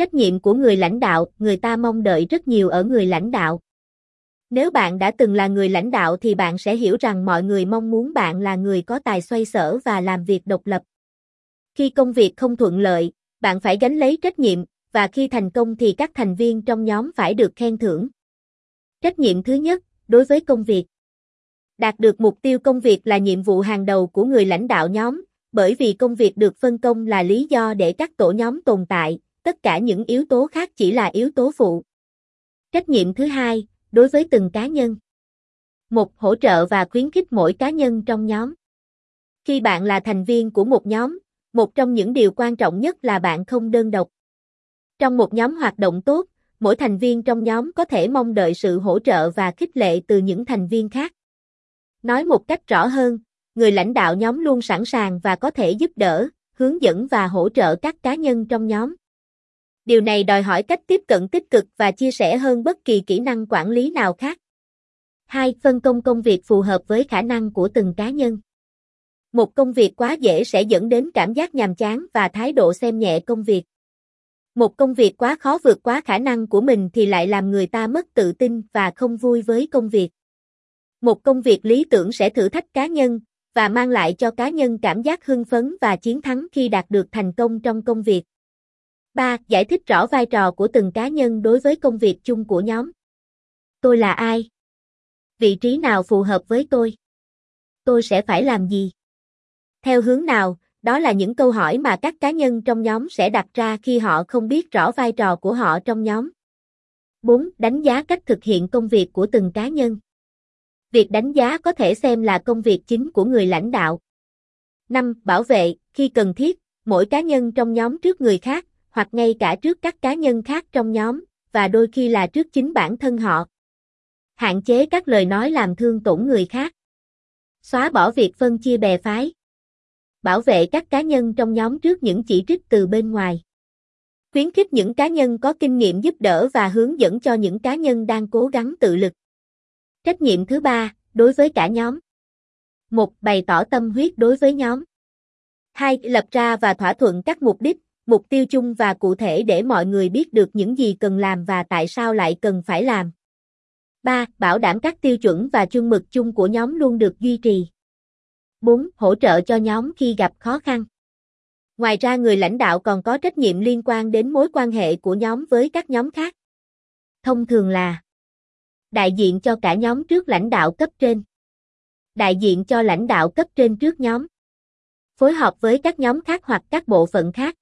Trách nhiệm của người lãnh đạo, người ta mong đợi rất nhiều ở người lãnh đạo. Nếu bạn đã từng là người lãnh đạo thì bạn sẽ hiểu rằng mọi người mong muốn bạn là người có tài xoay sở và làm việc độc lập. Khi công việc không thuận lợi, bạn phải gánh lấy trách nhiệm, và khi thành công thì các thành viên trong nhóm phải được khen thưởng. Trách nhiệm thứ nhất, đối với công việc. Đạt được mục tiêu công việc là nhiệm vụ hàng đầu của người lãnh đạo nhóm, bởi vì công việc được phân công là lý do để các tổ nhóm tồn tại, tất cả những yếu tố khác chỉ là yếu tố phụ. Trách nhiệm thứ hai, đối với từng cá nhân. Một, hỗ trợ và khuyến khích mỗi cá nhân trong nhóm. Khi bạn là thành viên của một nhóm, một trong những điều quan trọng nhất là bạn không đơn độc. Trong một nhóm hoạt động tốt, mỗi thành viên trong nhóm có thể mong đợi sự hỗ trợ và khích lệ từ những thành viên khác. Nói một cách rõ hơn, người lãnh đạo nhóm luôn sẵn sàng và có thể giúp đỡ, hướng dẫn và hỗ trợ các cá nhân trong nhóm. Điều này đòi hỏi cách tiếp cận tích cực và chia sẻ hơn bất kỳ kỹ năng quản lý nào khác. 2. Phân công công việc phù hợp với khả năng của từng cá nhân. Một, công việc quá dễ sẽ dẫn đến cảm giác nhàm chán và thái độ xem nhẹ công việc. Một, công việc quá khó vượt quá khả năng của mình thì lại làm người ta mất tự tin và không vui với công việc. Một, công việc lý tưởng sẽ thử thách cá nhân và mang lại cho cá nhân cảm giác hưng phấn và chiến thắng khi đạt được thành công trong công việc. 3. Giải thích rõ vai trò của từng cá nhân đối với công việc chung của nhóm. Tôi là ai? Vị trí nào phù hợp với tôi? Tôi sẽ phải làm gì? Theo hướng nào, đó là những câu hỏi mà các cá nhân trong nhóm sẽ đặt ra khi họ không biết rõ vai trò của họ trong nhóm. 4. Đánh giá cách thực hiện công việc của từng cá nhân. Việc đánh giá có thể xem là công việc chính của người lãnh đạo. 5. Bảo vệ, khi cần thiết, mỗi cá nhân trong nhóm trước người khác, hoặc ngay cả trước các cá nhân khác trong nhóm, và đôi khi là trước chính bản thân họ. Hạn chế các lời nói làm thương tổn người khác. Xóa bỏ việc phân chia bè phái. Bảo vệ các cá nhân trong nhóm trước những chỉ trích từ bên ngoài. Khuyến khích những cá nhân có kinh nghiệm giúp đỡ và hướng dẫn cho những cá nhân đang cố gắng tự lực. Trách nhiệm thứ ba, đối với cả nhóm. một Bày tỏ tâm huyết đối với nhóm. 2. Lập ra và thỏa thuận các mục đích, mục tiêu chung và cụ thể để mọi người biết được những gì cần làm và tại sao lại cần phải làm. 3. Bảo đảm các tiêu chuẩn và chương mực chung của nhóm luôn được duy trì. 4. Hỗ trợ cho nhóm khi gặp khó khăn. Ngoài ra người lãnh đạo còn có trách nhiệm liên quan đến mối quan hệ của nhóm với các nhóm khác. Thông thường là đại diện cho cả nhóm trước lãnh đạo cấp trên. Đại diện cho lãnh đạo cấp trên trước nhóm. Phối hợp với các nhóm khác hoặc các bộ phận khác.